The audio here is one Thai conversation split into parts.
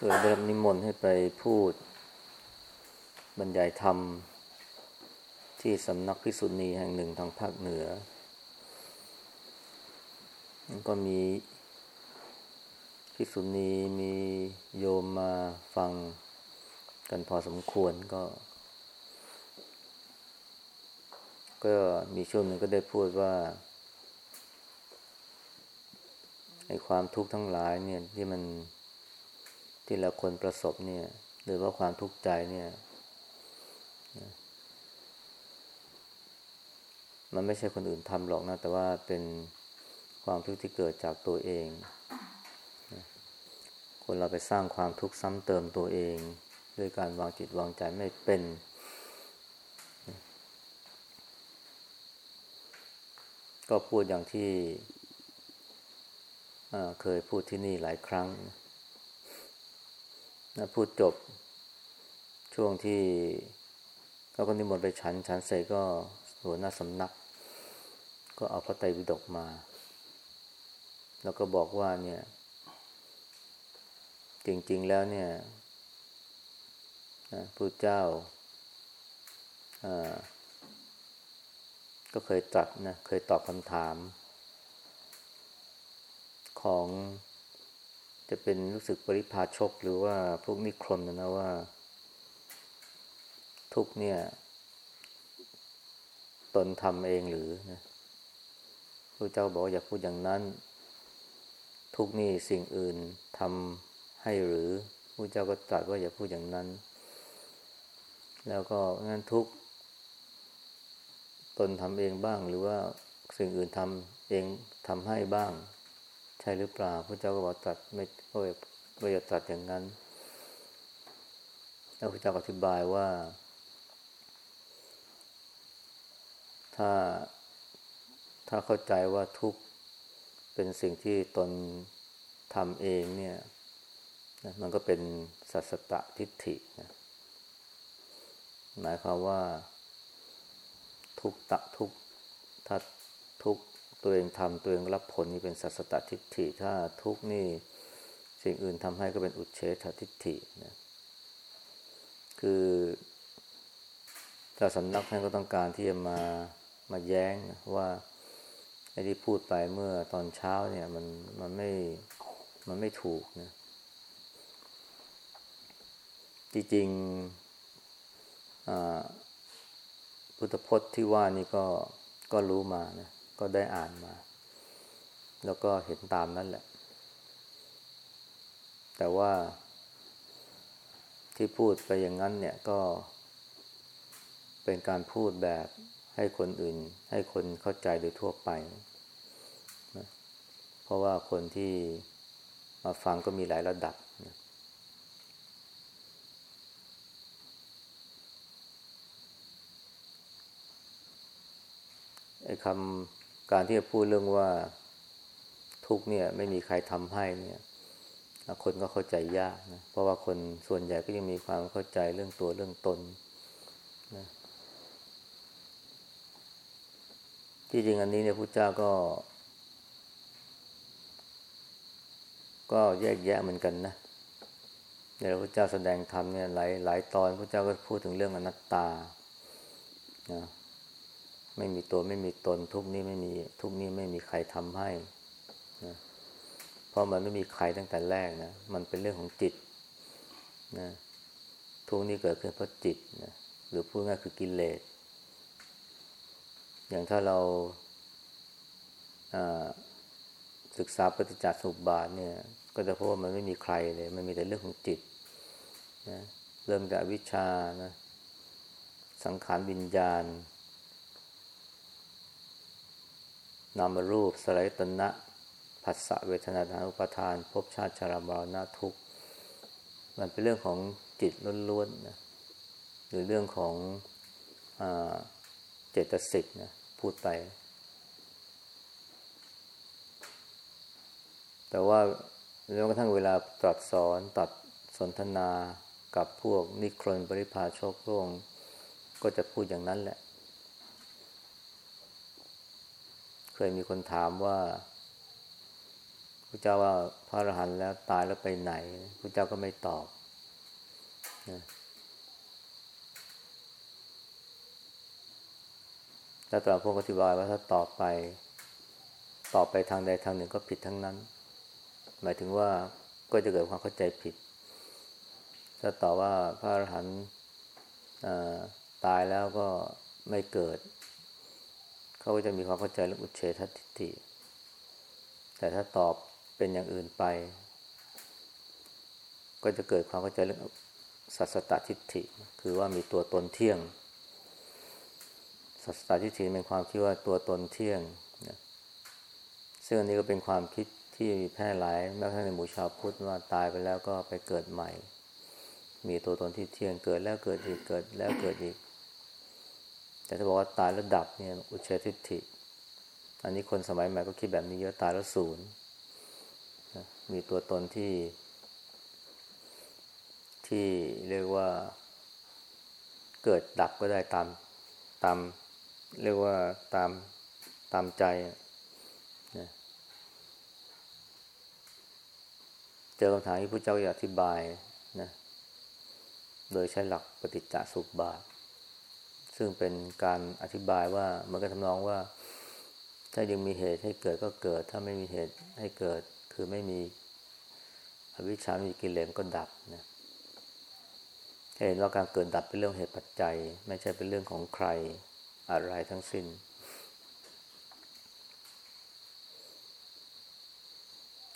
เคยได้รับนิมนต์ให้ไปพูด บรรยายธรรม ที่สำนักพิสุณีแห่งหนึ่งทางภาคเหนือ ก็มีพิสุณีมีโยมมาฟังกันพอสมควรก็ ก็มีช่วงหนึ่งก็ได้พูดว่าไอ้ความทุกข์ทั้งหลายเนี่ยที่มัน ที่เราคนประสบเนี่ย หรือว่าความทุกข์ใจเนี่ย มันไม่ใช่คนอื่นทำหรอกนะ แต่ว่าเป็นความทุกข์ที่เกิดจากตัวเอง คนเราไปสร้างความทุกข์ซ้ำเติมตัวเอง ด้วยการวางจิตวางใจไม่เป็นก็พูดอย่างที่เคยพูดที่นี่หลายครั้งนะ พูดจบ ช่วงที่เขาก็นิมนต์ไปฉัน ฉันเสร็จก็หัวหน้าสำนัก ก็เอาพระไตรปิฎกมา แล้วก็บอกว่าเนี่ย จริง ๆ แล้วเนี่ยพระเจ้าก็เคยตรัสนะ เคยตอบคำถามของ จะเป็นรู้สึกปริพาชกหรือว่าพวกนิครนนะนะว่า ทุกเนี่ย ตนทำเองหรือนะพระเจ้าบอกอย่าพูดอย่างนั้น ทุกนี่สิ่งอื่นทำให้หรือพระเจ้าก็ตรัสว่าอย่าพูดอย่างนั้น แล้วก็งั้นทุกตนทำเองบ้างหรือว่าสิ่งอื่นทำเองทำให้บ้าง ช่หรือเปล่าพระเจ้าก็บอกตัดไม่ก็ไม่จะตัดอย่างนั้น แล้วพระเจ้าอธิบายว่า ถ้าถ้าเข้าใจว่าทุกเป็นสิ่งที่ตนทำเองเนี่ยมันก็เป็นสัสตะทิฏฐินะหมายความว่าทุกตะทุกถ้าทุก ตัวเองทำตัวเองรับผลนี่เป็นสัสตทิฏฐิ ถ้าทุกนี่สิ่งอื่นทำให้ก็เป็นอุเฉททิฏฐินะคือถ้าสำนักท่านก็ต้องการที่จะมามาแย้งว่าไอ้ที่พูดไปเมื่อตอนเช้าเนี่ยมันมันไม่มันไม่ถูกนะจริงๆพุทธพจน์ที่ว่านี่ก็ก็รู้มานะ ก็ได้อ่านมา แล้วก็เห็นตามนั่นแหละ แต่ว่าที่พูดไปอย่างนั้นเนี่ยก็เป็นการพูดแบบให้คนอื่น ให้คนเข้าใจโดยทั่วไปนะเพราะว่าคนที่มาฟังก็มีหลายระดับนะไอ้คำ การที่จะพูดเรื่องว่าทุกเนี่ย ไม่มีใครทำให้เนี่ยคนก็เข้าใจยากนะเพราะว่าคนส่วนใหญ่ก็ยังมีความเข้าใจเรื่องตัวเรื่องตนนะที่จริงอันนี้เนี่ยพระเจ้าก็ ก็แยกแยะเหมือนกันนะเดี๋ยวพระเจ้าแสดงธรรมเนี่ยหลายหลายตอนพระเจ้าก็พูดถึงเรื่องอนัตตานะ ไม่มีตัวไม่มีตนทุกนี้ไม่มีทุกนี้ไม่มีใครทำให้นะเพราะมันไม่มีใครตั้งแต่แรกนะ มันเป็นเรื่องของจิตนะทุกนี้เกิดขึ้นเพราะจิตนะหรือพูดง่ายคือกิเลสอย่างถ้าเราศึกษาปฏิจจสมุปบาทเนี่ย ก็จะพบว่ามันไม่มีใครเลย มันมีแต่เรื่องของจิตนะเริ่มจากวิชานะสังขารวิญญาณ นามรูป สลายตนะผัสสะเวทนาทางอุปทานภพชาติชรามรณะทุกข์มันเป็นเรื่องของจิตล้วนๆนะหรือเรื่องของอเจตสิกนะพูดไป แต่ว่าแม้กระทั่งเวลาตรัสสอนตัดสนทนากับพวกนิครนปริพาโชคโล่งก็จะพูดอย่างนั้นแหละ เคยมีคนถามว่าพระเจ้าว่าพระอรหันต์แล้วตายแล้วไปไหนพระเจ้าก็ไม่ตอบนะแล้วตรัสพวกอธิบายว่าถ้าตอบไป ตอบไปทางใดทางหนึ่งก็ผิดทั้งนั้น หมายถึงว่าก็จะเกิดความเข้าใจผิด ถ้าตอบว่าพระอรหันต์ตายแล้วก็ไม่เกิด เขาก็จะมีความเข้าใจเรื่องอุเฉททิฏฐิ แต่ถ้าตอบเป็นอย่างอื่นไป ก็จะเกิดความเข้าใจเรื่องสัสตทิฏฐิ คือว่ามีตัวตนเที่ยง สัสตทิฏฐิเป็นความคิดว่าตัวตนเที่ยงซึ่งอันนี้ก็เป็นความคิดที่แพร่หลายแม้กระทั่งในหมู่ชาวพุทธว่าตายไปแล้วก็ไปเกิดใหม่ มีตัวตนที่เที่ยงเกิดแล้วเกิดอีกเกิดแล้วเกิดอีก แต่ถ้าบอกว่าตายแล้วดับเนี่ยอุเฉทิฏฐิ อันนี้คนสมัยใหม่ก็คิดแบบนี้เยอะตายแล้วศูนย์มีตัวตนที่ ที่เรียกว่าเกิดดับก็ได้ตามตาม เรียกว่าตามตามใจเจอคำถามที่พระเจ้าอธิบายนะโดยใช้หลักปฏิจจสุบาท ซึ่งเป็นการอธิบายว่ามันก็ทำนองว่า ถ้ายังมีเหตุให้เกิดก็เกิด ถ้าไม่มีเหตุให้เกิดคือไม่มีอวิชชามีกิเลสก็ดับนะเห็นว่าการเกิดดับเป็นเรื่องเหตุปัจจัย ไม่ใช่เป็นเรื่องของใครอะไรทั้งสิ้น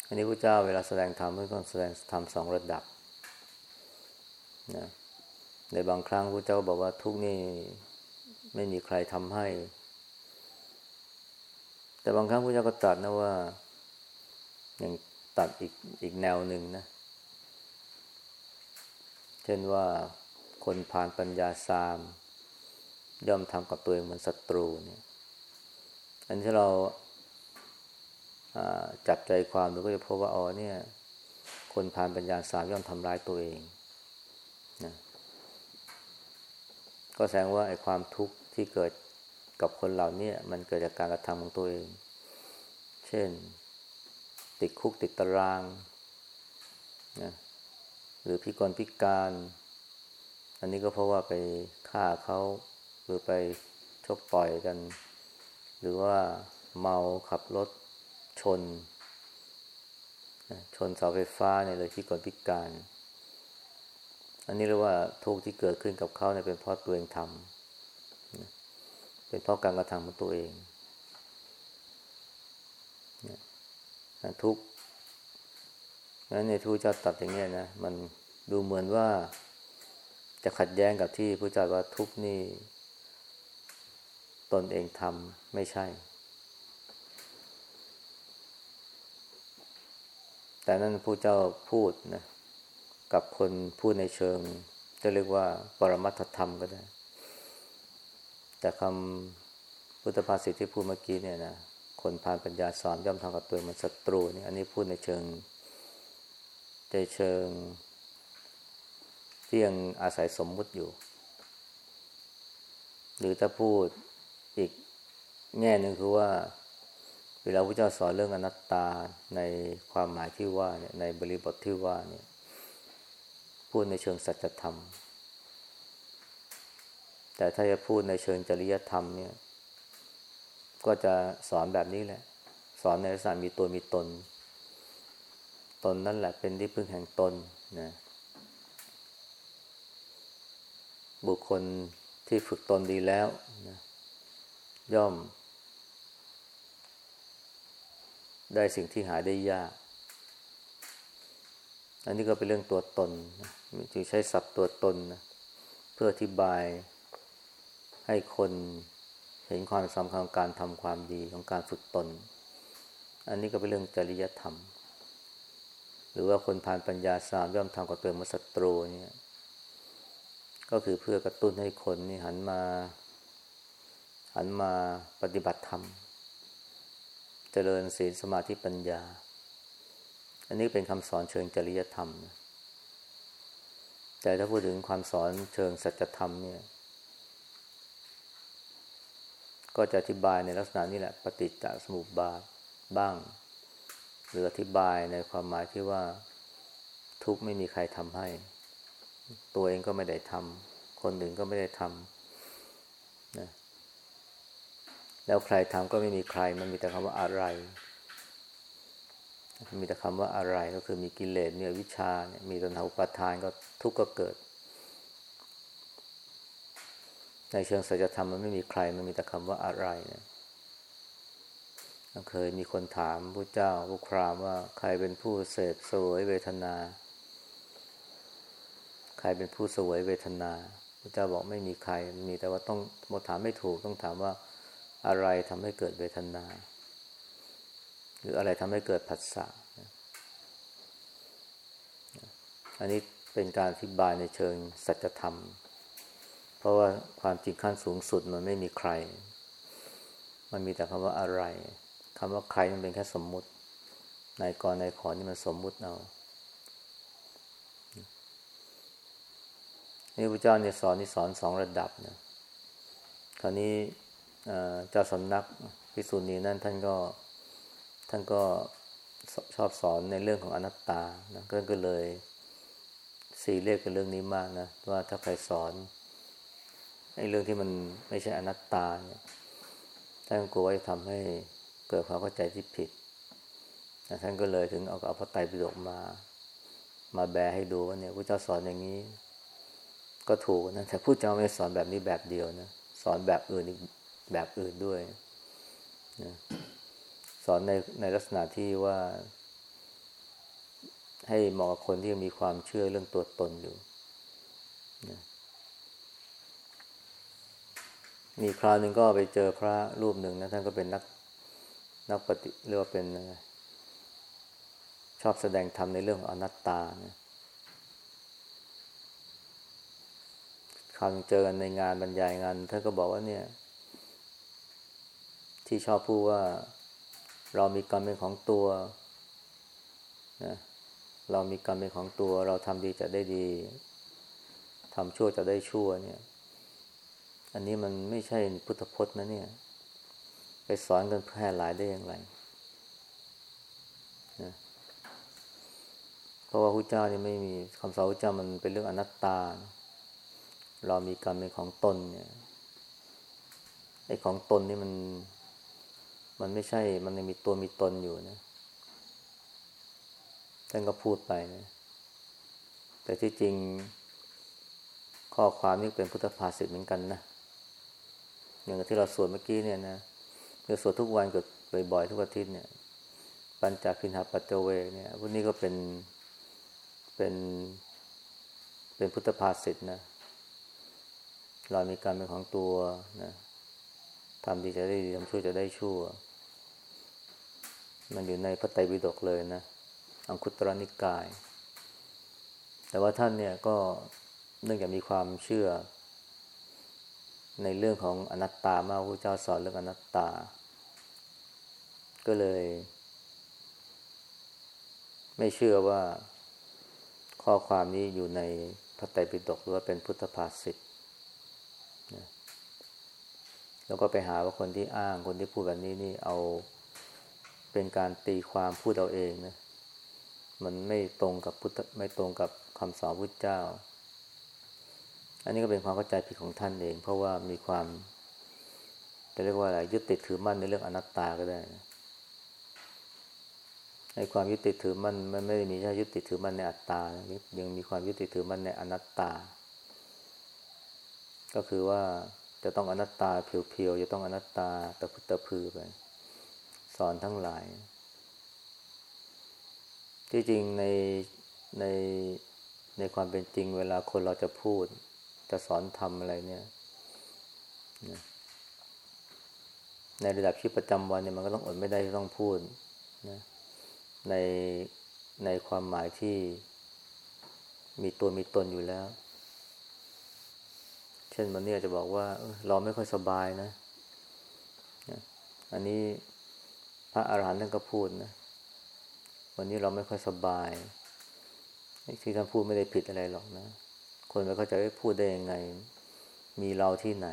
อันนี้พระเจ้าเวลาแสดงธรรมต้องแสดงธรรมสองระดับนะในบางครั้งพระเจ้าบอกว่าทุกนี่ ไม่มีใครทำให้ แต่บางครั้งพระเจ้าก็ตรัสนะว่า อย่างตัดอีกอีกแนวหนึ่งนะ เช่นว่าคนผ่านปัญญาสาม ย่อมทำกับตัวเองเหมือนศัตรูเนี่ย อันที่เราจับใจความดูก็จะพบว่าอ๋อเนี่ย คนผ่านปัญญาสามย่อมทำร้ายตัวเองนะก็แสดงว่าไอ้ความทุกข์ ที่เกิดกับคนเหล่านี้มันเกิดจากการกระทำของตัวเอง เช่น ติดคุกติดตารางนะหรือพิกลพิการ อันนี้ก็เพราะว่าไปฆ่าเขาหรือไปชกต่อยกัน หรือว่าเมาขับรถชน ชนเสาไฟฟ้าเนี่ยเลยพิกลพิการ อันนี้เรียกว่าทุกข์ที่เกิดขึ้นกับเขาเนี่ยเป็นเพราะตัวเองทำ เป็นเพราะการกระทำของตัวเองทุกนั้นในทูเจ้าตัดอย่างนี้นะ มันดูเหมือนว่าจะขัดแย้งกับที่พระเจ้าว่าทุกนี่ ตนเองทำไม่ใช่ แต่นั่นพระเจ้าพูดนะ กับคนพูดในเชิง จะเรียกว่าปรมัตถธรรมก็ได้ แต่คำพุทธภาษิตที่พูดเมื่อกี้เนี่ยนะคนผ่านปัญญาสอนย่อมทำกับตัวมันศัตรูนี่อันนี้พูดในเชิงในเชิง ที่ยังอาศัยสมมุติอยู่ หรือถ้าพูดอีกแง่หนึ่งคือว่า เวลาพระเจ้าสอนเรื่องอนัตตาในความหมายที่ว่าเนี่ยในบริบทที่ว่าเนี่ยพูดในเชิงสัจธรรม แต่ถ้าจะพูดในเชิงจริยธรรมเนี่ย ก็จะสอนแบบนี้แหละ สอนในลักษณะมีตัวมีตน ตนนั่นแหละเป็นที่พึ่งแห่งตนนะบุคคลที่ฝึกตนดีแล้วนะย่อม ได้สิ่งที่หาได้ยาก อันนี้ก็เป็นเรื่องตัวตนจึงใช้ศัพท์ตัวตนนะเพื่ออธิบาย ให้คนเห็นความสำคัญของการทำความดีของการฝึกตน อันนี้ก็เป็นเรื่องจริยธรรม หรือว่าคนผ่านปัญญาสามย่อมทำกับตัวมาศัตรูเนี่ยก็คือเพื่อกระตุ้นให้คนนี่หันมา หันมาปฏิบัติธรรม เจริญศีลสมาธิปัญญา อันนี้เป็นคำสอนเชิงจริยธรรม แต่ถ้าพูดถึงความสอนเชิงสัจธรรมเนี่ย ก็จะอธิบายในลักษณะนี้แหละปฏิจจสมุปบาทบ้าง หรืออธิบายในความหมายที่ว่าทุกข์ไม่มีใครทำให้ ตัวเองก็ไม่ได้ทำคนอื่นก็ไม่ได้ทำนะแล้วใครทำก็ไม่มีใคร มันมีแต่คำว่าอะไรมีแต่คำว่าอะไรก็คือมีกิเลสมีวิชาเนี่ยมีตัณหาอุปาทานก็ทุกข์ก็เกิด ในเชิงสัจธรรมมันไม่มีใคร มันมีแต่คำว่าอะไรเนี่ยเคยมีคนถามพระเจ้าพระครามว่าใครเป็นผู้เสพสวยเวทนา ใครเป็นผู้สวยเวทนาพระเจ้าบอกไม่มีใคร มีแต่ว่าต้องมาถามไม่ถูกต้องถามว่าอะไรทำให้เกิดเวทนา หรืออะไรทำให้เกิดผัสสะอันนี้เป็นการอธิบายในเชิงสัจธรรม เพราะว่าความจริงขั้นสูงสุดมันไม่มีใคร มันมีแต่คำว่าอะไรคำว่าใครมันเป็นแค่สมมุตินายกรนายขอนี่มันสมมุติเอานี่พระเจ้าเนี่ยสอนนี่สอนสองระดับนะคราวนี้เจ้าสำนักพิสุนีนั่นท่านก็ท่านก็ชอบสอนในเรื่องของอนัตตานะก็เลยสีเรียกกับเรื่องนี้มากนะว่าถ้าใครสอน ไอ้เรื่องที่มันไม่ใช่อนัตตาเนี่ยท่านกลัวว่าจะทำให้เกิดความเข้าใจที่ผิดท่านก็เลยถึงเอาเอาพระไตรปิฎกมา มาแบให้ดูว่าเนี่ยพระเจ้าสอนอย่างนี้ ก็ถูกนะแต่ผู้เจ้าไม่สอนแบบนี้แบบเดียวนะสอนแบบอื่นอีกแบบอื่นด้วยนะสอนในในลักษณะที่ว่า ให้เหมาะกับคนที่มีความเชื่อเรื่องตัวตนอยู่นะ มีคราวหนึ่งก็ไปเจอพระรูปหนึ่งนะท่านก็เป็นนักนักปฏิเรียกว่าเป็นชอบแสดงธรรมในเรื่องของอนัตตาเนี่ยคราวเจอกันในงานบรรยายงานท่านก็บอกว่าเนี่ย ที่ชอบพูดว่า เรามีกรรมเป็นของตัวนะเรามีกรรมเป็นของตัว เราทำดีจะได้ดีทำชั่วจะได้ชั่วเนี่ย อันนี้มันไม่ใช่พุทธพจน์นะเนี่ย ไปสอนกันแพร่หลายได้อย่างไรนะเพราะว่าพระเจ้านี่ไม่มีคำสอนพระเจ้ามันเป็นเรื่องอนัตตา เรามีกรรมเป็นของตนเนี่ยไอ้ของตนนี่มันมันไม่ใช่ มันยังมีตัวมีตนอยู่นะท่านก็พูดไปนะแต่ที่จริงข้อความนี้เป็นพุทธภาษิตเหมือนกันนะ อย่างที่เราสวดเมื่อกี้เนี่ยนะเราสวดทุกวันเกิดบ่อยๆทุกอาทิตย์เนี่ย ปัญจพินหาปัจเจเวเนี่ยพวกนี้ก็เป็นเป็นเป็นพุทธภาษิตนะเรามีการเป็นของตัวนะทำดีจะได้ดีทำชั่วจะได้ชั่ว มันอยู่ในพระไตรปิฎกเลยนะ อังคุตรนิกาย แต่ว่าท่านเนี่ยก็เนื่องจากมีความเชื่อ ในเรื่องของอนัตตามากพระเจ้าสอนเรื่องอนัตตา ก็เลย ไม่เชื่อว่าข้อความนี้อยู่ในพระไตรปิฎกหรือว่าเป็นพุทธภาษิตแล้วก็ไปหาว่าคนที่อ้างคนที่พูดแบบนี้นี่เอาเป็นการตีความพูดเอาเองนะ มันไม่ตรงกับพุทธไม่ตรงกับคำสอนพุทธเจ้า อันนี้ก็เป็นความเข้าใจผิดของท่านเอง เพราะว่ามีความจะเรียกว่าอะไรยึดติดถือมั่นในเรื่องอนัตตาก็ได้ในความยึดติดถือมั่นมันไม่ได้มีแค่ยึดติดถือมั่นในอัตตา ยังมีความยึดติดถือมั่นในอนัตตา ก็คือว่าจะต้องอนัตตาเพียวๆจะต้องอนัตตาตะพุตะพือไป สอนทั้งหลาย ที่จริงในในในความเป็นจริงเวลาคนเราจะพูด จะสอนทำอะไรเนี่ยในระดับชีวิตประจำวันเนี่ยมันก็ต้องอดไม่ได้ต้องพูดนะในในความหมายที่มีตัวมีตนอยู่แล้ว เช่นวันนี้จะบอกว่าเราไม่ค่อยสบายนะ อันนี้พระอาหารหันต์ท่านก็พูดนะ วันนี้เราไม่ค่อยสบายที่ท่านพูดไม่ได้ผิดอะไรหรอกนะ คนไม่เข้าใจว่าพูดได้ยังไง มีเราที่ไหน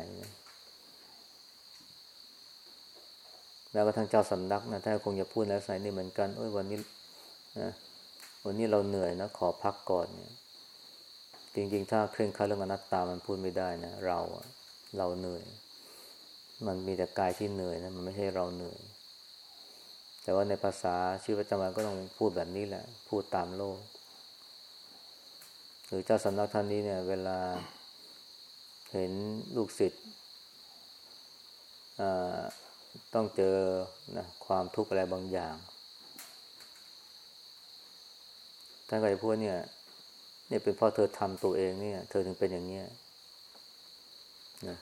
แม้วกระทั่งเจ้าสำนักนะถ้าคงจะพูดแล้วใส่นี่เหมือนกันโอ้ยวันนี้นะวันนี้เราเหนื่อยนะ ขอพักก่อนเนี่ย จริง ๆ ถ้าเคร่งครัดเรื่องอนัตตามันพูดไม่ได้นะเราเราเหนื่อย มันมีแต่กายที่เหนื่อยนะมันไม่ใช่เราเหนื่อย แต่ว่าในภาษาชีวิตประจำวันก็ต้องพูดแบบนี้แหละ พูดตามโลก หรือเจ้าสำนักท่านนี้เนี่ย เวลาเห็นลูกศิษย์ต้องเจอนะความทุกข์อะไรบางอย่าง ท่านก็จะพูดเนี่ย เนี่ยเป็นเพราะเธอทำตัวเองเนี่ย เธอถึงเป็นอย่างเนี้ยนะ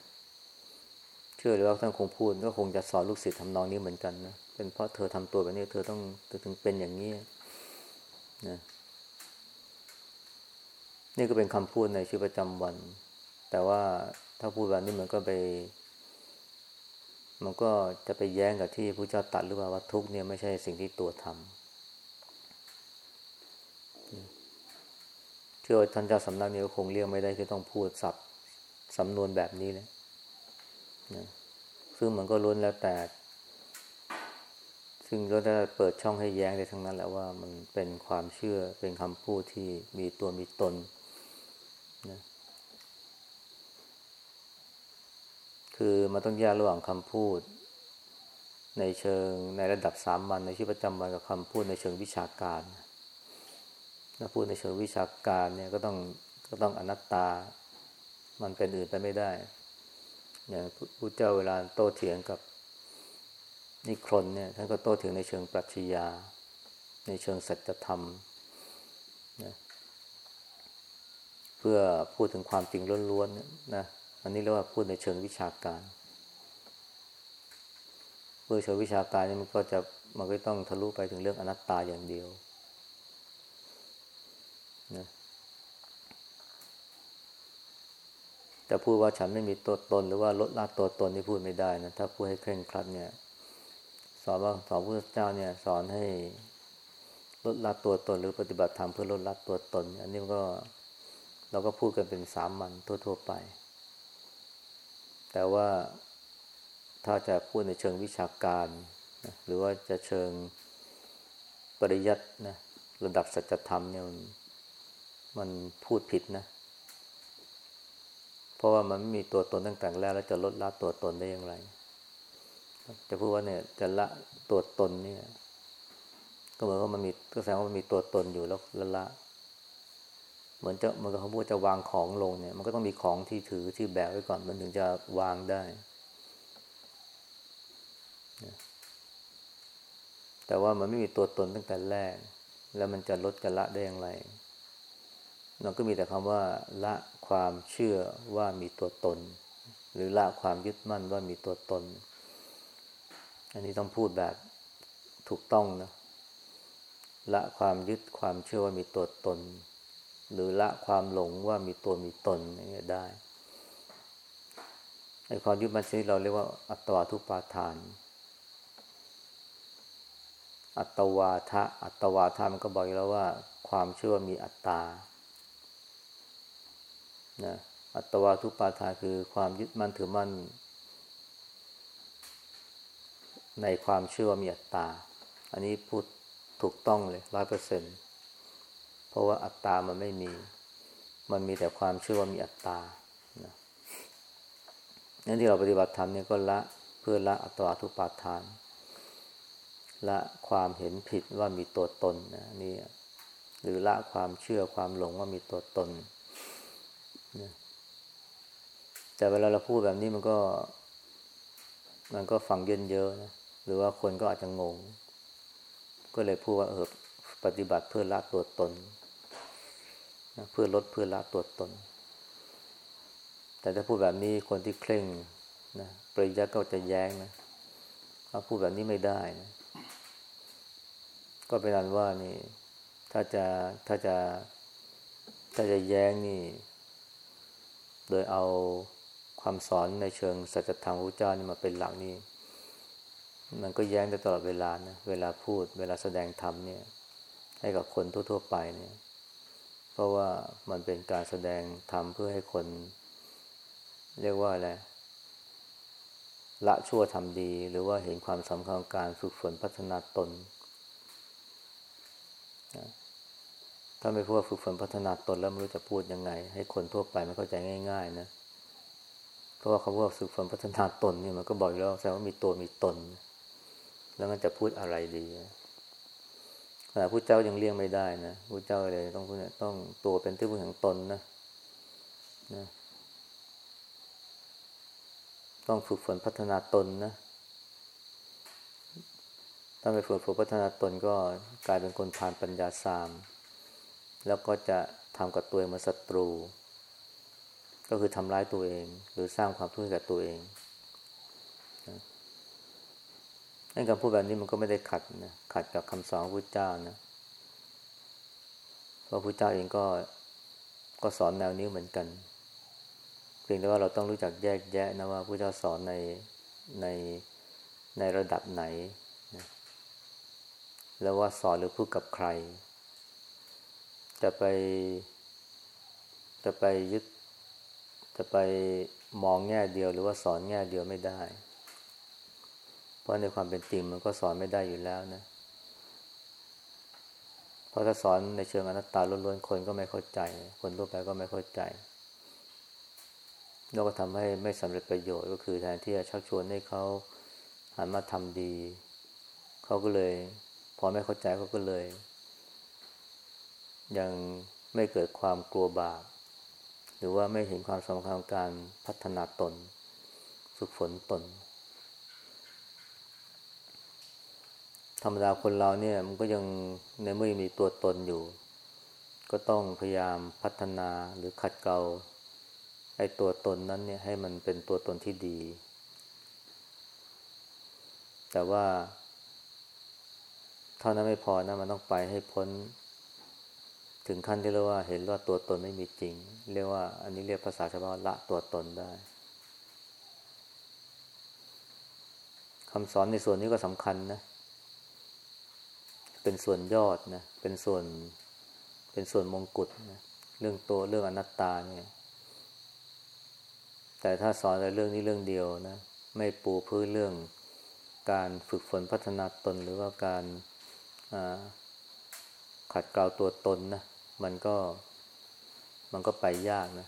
เชื่อหรือว่าท่านคงพูดก็คงจะสอนลูกศิษย์ทำนองนี้เหมือนกันนะ เป็นเพราะเธอทำตัวแบบนี้ เธอต้องเธอถึงเป็นอย่างนี้นะ นี่ก็เป็นคำพูดในชีวิตประจำวัน แต่ว่าถ้าพูดแบบนี้มันก็ไป มันก็จะไปแย้งกับที่พระเจ้าตัดหรือว่าว่าทุกเนี่ยไม่ใช่สิ่งที่ตัวทำชื่อท่านเจ้าสำนักนี้ก็คงเรียกไม่ได้ที่ต้องพูดสับสำนวนแบบนี้เลยนะซึ่งมันก็ล้นแล้วแต่ ซึ่งก็ได้เปิดช่องให้แย้งได้ทั้งนั้นแหละว่ามันเป็นความเชื่อเป็นคำพูดที่มีตัวมีตนนะ คือมันต้องแยกระหว่างคำพูด ในเชิงในระดับสามัญในชีวิตประจำวันกับคำพูดในเชิงวิชาการถ้าพูดในเชิงวิชาการเนี่ยก็ต้องก็ต้องอนัตตา มันเป็นอื่นไปไม่ได้ อย่างพระเจ้าเวลาโต้เถียงกับนิครนเนี่ยท่านก็โต้เถียงในเชิงปรัชญา ในเชิงสัจธรรมนะเพื่อพูดถึงความจริงล้วนๆนะ อันนี้เรียกว่าพูดในเชิงวิชาการเพื่อเชิงวิชาการนี่มันก็จะมันก็ต้องทะลุไปถึงเรื่องอนัตตาอย่างเดียวนะแต่พูดว่าฉันไม่มีตัวตน หรือว่าลดละตัวตนที่พูดไม่ได้นะถ้าพูดให้เคร่งครัดเนี่ย สอนว่าสอนพระเจ้าเนี่ย สอนให้ลดละตัวตน หรือปฏิบัติธรรมเพื่อลดละตัวตน อันนี้ก็เราก็พูดกันเป็นสามัญทั่ว ๆ ไป แต่ว่าถ้าจะพูดในเชิงวิชาการนะหรือว่าจะเชิงปริยัตินะระดับสัจธรรมเนี่ยมันพูดผิดนะ เพราะว่ามันไม่มีตัวตนตั้งแต่แรกแล้วจะลดละตัวตนได้อย่างไร จะพูดว่าเนี่ยจะละตัวตนเนี่ย ก็เหมือนว่ามันมีก็แสดงว่ามันมีตัวตนอยู่แล้วละละ เหมือนจะมันก็เขาพูดจะวางของลงเนี่ย มันก็ต้องมีของที่ถือที่แบกไว้ก่อนมันถึงจะวางได้ แต่ว่ามันไม่มีตัวตนตั้งแต่แรก แล้วมันจะลดจะละได้อย่างไรมันก็มีแต่คำว่า ละความเชื่อว่ามีตัวตน หรือละความยึดมั่นว่ามีตัวตน อันนี้ต้องพูดแบบถูกต้องนะละความยึดความเชื่อว่ามีตัวตน หรือละความหลงว่ามีตัวมีตนอย่างนี้ได้ไอ้ความยึดมั่นชนิดเราเรียกว่า อัตวาทุปาทาน อัตวาทะอัตวาทะมันก็บอกแล้วว่า ความเชื่อมีอัตตานะอัตวาทุปาทานคือความยึดมั่นถือมั่น ในความเชื่อมีอัตตา อันนี้พูดถูกต้องเลยร้อยเปอร์เซ็นเพ ราะว่าอัตตามันไม่มี มันมีแต่ความเชื่อว่ามีอัตตานะนั่นที่เราปฏิบัติธรรมเนี่ยก็ละเพื่อละอัตวาทุปาทาน ละความเห็นผิดว่ามีตัวตนนะนี่หรือละความเชื่อความหลงว่ามีตัวตนแต่เวลาเราพูดแบบนี้มันก็ มันก็ฟังเยินเยอะนะหรือว่าคนก็อาจจะงง ก็เลยพูดว่าเออปฏิบัติเพื่อละตัวตน เพื่อลดเพื่อละตัวตน แต่ถ้าพูดแบบนี้คนที่เคร่งนะปริยัติก็จะแย้งนะถ้าพูดแบบนี้ไม่ได้นะก็เป็นอันว่านี่ ถ้าจะถ้าจะ ถ้าจะแย้งนี่ โดยเอาความสอนในเชิงสัจธรรมพระเจ้านี่มาเป็นหลักนี่มันก็แย้งได้ตลอดเวลานะเวลาพูด เวลาแสดงธรรมเนี่ย ให้กับคนทั่ว ๆ ไปเนี่ย ราะว่ามันเป็นการแสดงธรรมเพื่อให้คน เรียกว่าอะไรละชั่วทำดี หรือว่าเห็นความสำคัญการฝึกฝนพัฒนาตน ถ้าไม่พูดว่าฝึกฝนพัฒนาตนแล้วไม่รู้จะพูดยังไง ให้คนทั่วไปไม่เข้าใจง่าย ๆ นะ เพราะว่าคำว่าฝึกฝนพัฒนาตนนี่มันก็บอกแล้วแสดงว่ามีตัวมีตน แล้วมันจะพูดอะไรดี ขณะผู้เจ้ายังเลี่ยงไม่ได้นะผู้เจ้าเลยต้องพูดเนี่ยต้องตัวเป็นที่พึ่งของตนนะนะต้องฝึกฝนพัฒนาตนนะถ้าไม่ฝึกฝนพัฒนาตนก็กลายเป็นคนผ่านปัญญาสาม แล้วก็จะทำกับตัวเองมือนศัตรู ก็คือทำร้ายตัวเอง หรือสร้างความทุกข์กับตัวเอง นั่นการพูดแบบนี้มันก็ไม่ได้ขัดนะขัดกับคำสอนพระเจ้านะเพราะพระเจ้าเองก็ก็สอนแนวนี้เหมือนกัน เพียงแต่ว่าเราต้องรู้จักแยกแยะนะว่าพระเจ้าสอนในในในระดับไหนนะแล้วว่าสอนหรือพูดกับใคร จะไป จะไปยึด จะไปมองแง่เดียวหรือว่าสอนแง่เดียวไม่ได้ ราะในความเป็นจริงมันก็สอนไม่ได้อยู่แล้วนะ เพราะถ้าสอนในเชิงอนัตตาล้วนๆคนก็ไม่เข้าใจ คนทั่วไปก็ไม่เข้าใจแล้วก็ทำให้ไม่สำเร็จประโยชน์ก็คือแทนที่จะชักชวนให้เขาหันมาทำดี เขาก็เลย พอไม่เข้าใจเขาก็เลย ยังไม่เกิดความกลัวบาปหรือว่าไม่เห็นความสำคัญของการพัฒนาตน ฝึกฝนตน ธรรมดาคนเราเนี่ยมันก็ยังในเมื่อมีตัวตนอยู่ ก็ต้องพยายามพัฒนาหรือขัดเกลาไอ้ตัวตนนั้นเนี่ยให้มันเป็นตัวตนที่ดี แต่ว่าเท่านั้นไม่พอนะมันต้องไปให้พ้น ถึงขั้นที่เรียกว่าเห็นว่าตัวตนไม่มีจริง เรียกว่า อันนี้เรียกภาษาชาวบ้านละตัวตนได้คำสอนในส่วนนี้ก็สำคัญนะเป็นส่วนยอดนะเป็นส่วนเป็นส่วนมงกุฎนะเรื่องตัวเรื่องอนัตตาเนี่ย แต่ถ้าสอนในเรื่องนี้เรื่องเดียวนะ ไม่ปูพื้นเรื่องการฝึกฝนพัฒนาตนหรือว่าการขัดเกลาตัวตนนะมันก็มันก็ไปยากนะ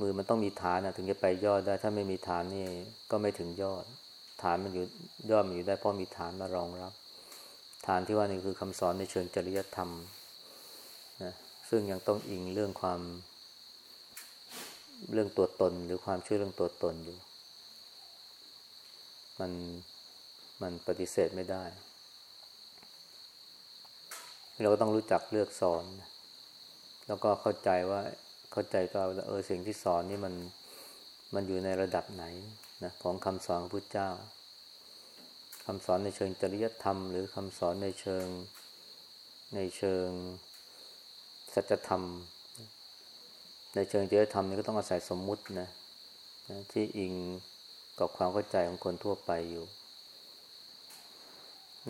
มือมันต้องมีฐานนะถึงจะไปยอดได้ ถ้าไม่มีฐานนี่ก็ไม่ถึงยอด ฐานมันอยู่ยอดมันอยู่ได้เพราะมีฐานมารองรับ ฐานที่ว่านี่คือคำสอนในเชิงจริยธรรมนะซึ่งยังต้องอิงเรื่องความ เรื่องตัวตนหรือความชื่อเรื่องตัวตนอยู่ มันมันปฏิเสธไม่ได้ เราก็ต้องรู้จักเลือกสอน แล้วก็เข้าใจว่าเข้าใจก็เออสิ่งที่สอนนี่มันมันอยู่ในระดับไหน นะของคำสอนของพุทธเจ้าคำสอนในเชิงจริยธรรม หรือคำสอนในเชิงในเชิงสัจธรรม ในเชิงจริยธรรมนี่ก็ต้องอาศัยสมมุตินะนะที่อิงกับความเข้าใจของคนทั่วไปอยู่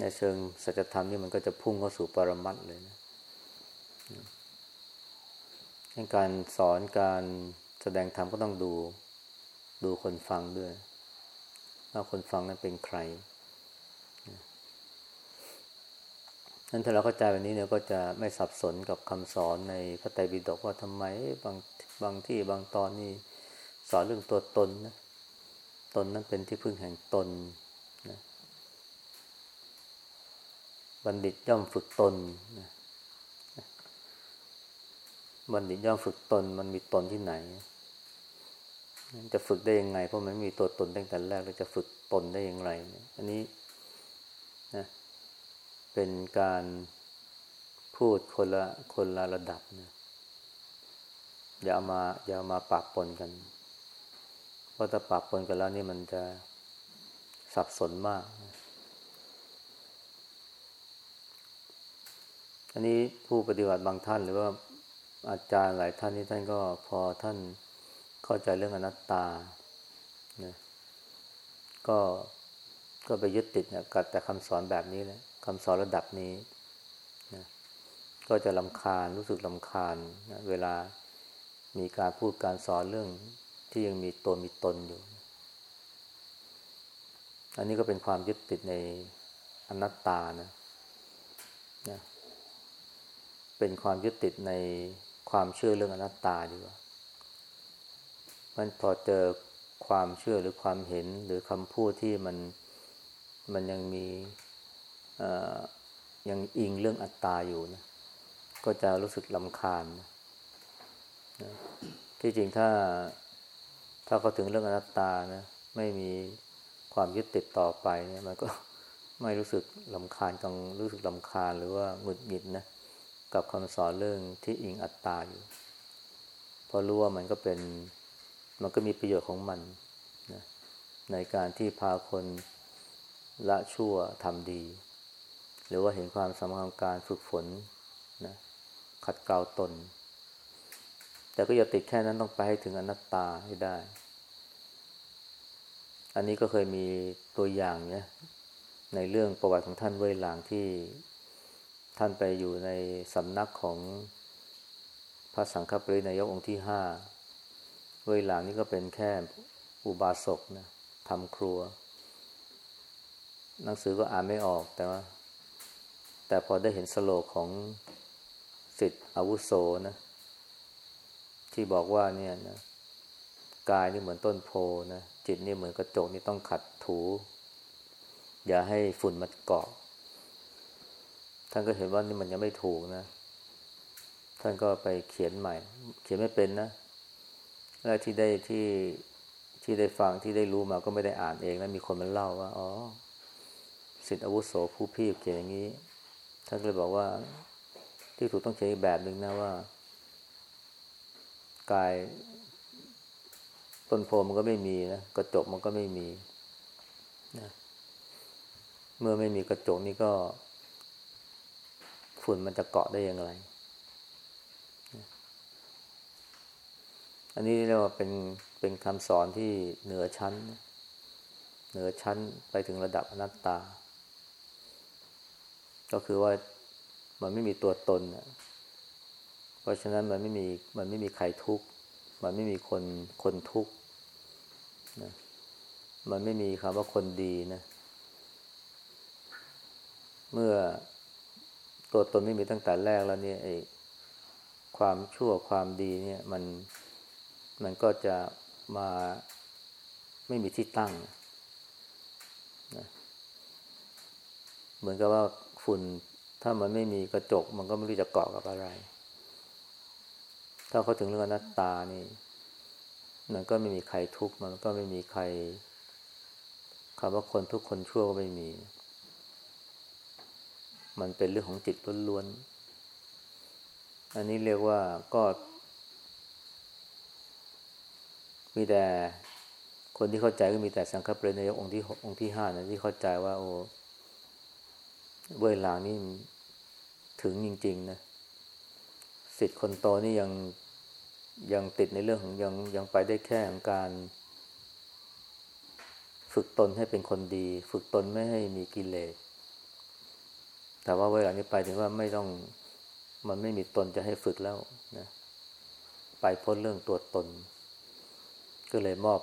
ในเชิงสัจธรรมนี่มันก็จะพุ่งเข้าสู่ปรมัตเลยนะในการสอนการแสดงธรรมก็ต้องดู ดูคนฟังด้วยว่าคนฟังนั้นเป็นใครนั้นถ้าเราเข้าใจแบบนี้เนี่ยก็จะไม่สับสนกับคำสอนในพระไตรปิฎกว่าทำไมบางบางที่บางตอนนี่สอนเรื่องตัวตนนะตนนั้นเป็นที่พึ่งแห่งตนนะบัณฑิตย่อมฝึกตนนะบัณฑิตย่อมฝึกตนมันมีตนที่ไหน จะฝึกได้ยังไง เพราะมันไม่มีตัวตนตั้งแต่แรกเราจะฝึกตนได้อย่างไร อันนี้นะเป็นการพูดคนละคนละระดับนะอย่าเอามาอย่าเอามาปะปนกัน เพราะถ้าปะปนกันแล้วนี่มันจะสับสนมาก อันนี้ผู้ปฏิบัติบางท่านหรือว่าอาจารย์หลายท่านนี่ท่านก็พอท่าน เข้าใจเรื่องอนัตตานะก็ก็ไปยึดติดนี่ยกับแต่คำสอนแบบนี้แหละคำสอนระดับนี้นะก็จะลำคาญรู้สึกลำคาญนะเวลามีการพูดการสอนเรื่องที่ยังมีตัวมีตนอยู่ อันนี้ก็เป็นความยึดติดในอนัตตานะนะเป็นความยึดติดในความเชื่อเรื่องอนัตตาดีกว่า มันพอเจอความเชื่อหรือความเห็นหรือคำพูดที่มันมันยังมียังอิงเรื่องอัตตาอยู่นะก็จะรู้สึกลำคาญนะที่จริงถ้าถ้าเขาถึงเรื่องอนัตตานะไม่มีความยึดติดต่อไปเนี่ยมันก็ไม่รู้สึกลำคาญกังรู้สึกลำคาญหรือว่าหงุดหงิดนะกับคำสอนเรื่องที่อิงอัตตาอยู่เพราะรู้ว่ามันก็เป็น มันก็มีประโยชน์ของมันนะในการที่พาคนละชั่วทำดี หรือว่าเห็นความสำคัญการฝึกฝนนะขัดเกลาตน แต่ก็อย่าติดแค่นั้นต้องไปให้ถึงอนัตตาให้ได้ อันนี้ก็เคยมีตัวอย่างเนี่ยในเรื่องประวัติของท่านเวหลางที่ท่านไปอยู่ในสำนักของพระสังฆปรินายกองค์ที่ห้า เวหลางนี่ก็เป็นแค่อุบาสกนะทำครัว หนังสือก็อ่านไม่ออกแต่ว่า แต่พอได้เห็นสโลกของสิทธิ์อาวุโสนะ ที่บอกว่าเนี่ยนะกายนี่เหมือนต้นโพนะจิตนี่เหมือนกระจกนี่ต้องขัดถู อย่าให้ฝุ่นมาเกาะ ท่านก็เห็นว่านี่มันยังไม่ถูกนะ ท่านก็ไปเขียนใหม่ เขียนไม่เป็นนะ แล้วที่ได้ที่ที่ได้ฟังที่ได้รู้มาก็ไม่ได้อ่านเองแล้วมีคนมาเล่าว่า อ๋อสิทธิอาวุโสผู้พี่เขียนอย่างนี้ท่านก็เลยบอกว่า ที่ถูกต้องเขียนอีกแบบหนึ่งนะว่า กายต้นโพมันก็ไม่มีนะกระจกมันก็ไม่มีนะเมื่อไม่มีกระจกนี่ก็ ฝุ่นมันจะเกาะได้อย่างไร อันนี้เรียกว่าเป็นเป็นคำสอนที่เหนือชั้น เหนือชั้นไปถึงระดับอนัตตา ก็คือว่ามันไม่มีตัวตน เพราะฉะนั้นมันไม่มีมันไม่มีใครทุกข์ มันไม่มีคนคนทุกข์นะมันไม่มีคำว่าคนดีนะ เมื่อตัวตนไม่มีตั้งแต่แรกแล้วเนี่ยไอ้ความชั่วความดีเนี่ยมัน มันก็จะมาไม่มีที่ตั้งนะเหมือนกับว่าฝุ่นถ้ามันไม่มีกระจก มันก็ไม่รู้จะเกาะกับอะไร ถ้าเขาถึงเรื่องอนัตตานี่ มันก็ไม่มีใครทุกข์มันก็ไม่มีใครคำว่าคนทุกคนชั่วก็ไม่มี มันเป็นเรื่องของจิตล้วนๆ อันนี้เรียกว่าก็ มีแต่คนที่เข้าใจก็มีแต่สังฆปรินายกองค์ที่องค์ที่ห้านะที่เข้าใจว่าโอ้เวลานี่ถึงจริง ๆ นะสิทธิ์คนโตนี่ยังยังติดในเรื่องของยังยังไปได้แค่ของการ ฝึกตนให้เป็นคนดี ฝึกตนไม่ให้มีกิเลสแต่ว่าเวลานี้ไปถึงว่าไม่ต้องมันไม่มีตนจะให้ฝึกแล้วนะไปพ้นเรื่องตัวตน ก็เลยมอบ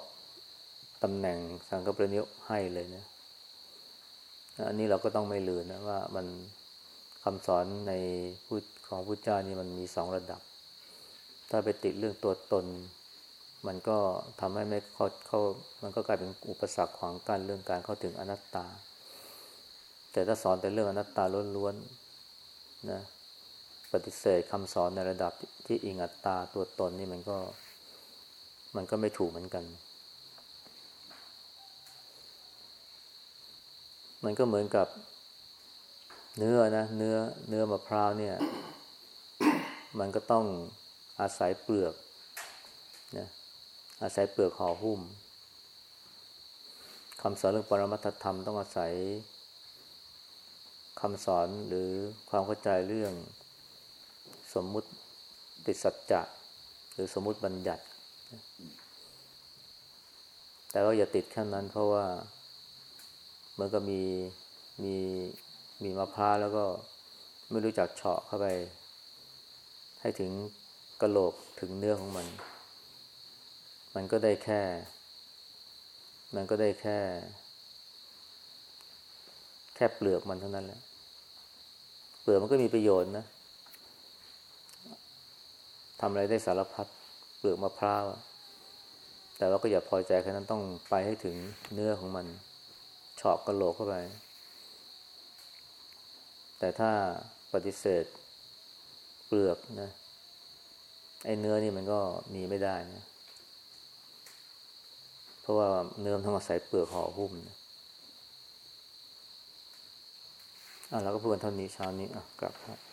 ตำแหน่งสังฆปรินิยให้เลยนะอันนี้เราก็ต้องไม่ลืมนะว่ามันคำสอนในพุทของพุทธเจ้านี่มันมีสองระดับ ถ้าไปติดเรื่องตัวตน มันก็ทำให้ไม่เข้าเข้า มันก็กลายเป็นอุปสรรคขวางกั้นเรื่องการเข้าถึงอนัตตา แต่ถ้าสอนแต่เรื่องอนัตตาล้วนๆนะปฏิเสธคำสอนในระดับที่อิงอัตตาตัวตนนี่มันก็ มันก็ไม่ถูกเหมือนกัน มันก็เหมือนกับเนื้อนะเนื้อเนื้อมะพร้าวเนี่ย มันก็ต้องอาศัยเปลือกนะอาศัยเปลือกห่อหุ้มคำสอนเรื่องปรมัตธรรมต้องอาศัยคำสอนหรือความเข้าใจเรื่องสมมุติติสัจจะหรือสมมุติบัญญัติ แต่ว่าอย่าติดแค่นั้นเพราะว่าเหมือนกับมีมีมีมะพร้าวแล้วก็ไม่รู้จักเฉาะเข้าไป ให้ถึงกระโหลกถึงเนื้อของมัน มันก็ได้แค่ มันก็ได้แค่ แค่เปลือกมันเท่านั้นแหละ เปลือกมันก็มีประโยชน์นะทำอะไรได้สารพัด เปลือกมะพร้าวแต่ว่าก็อย่าพอใจแค่นั้นต้องไปให้ถึงเนื้อของมันเฉาะกระโหลกเข้าไป แต่ถ้าปฏิเสธเปลือกนะไอ้เนื้อนี่มันก็มีไม่ได้นะเพราะว่าเนื้อมันต้องอาศัยเปลือกห่อหุ้มนะอะเราก็พูดกันเท่านี้เช้านี้อะกลับครับ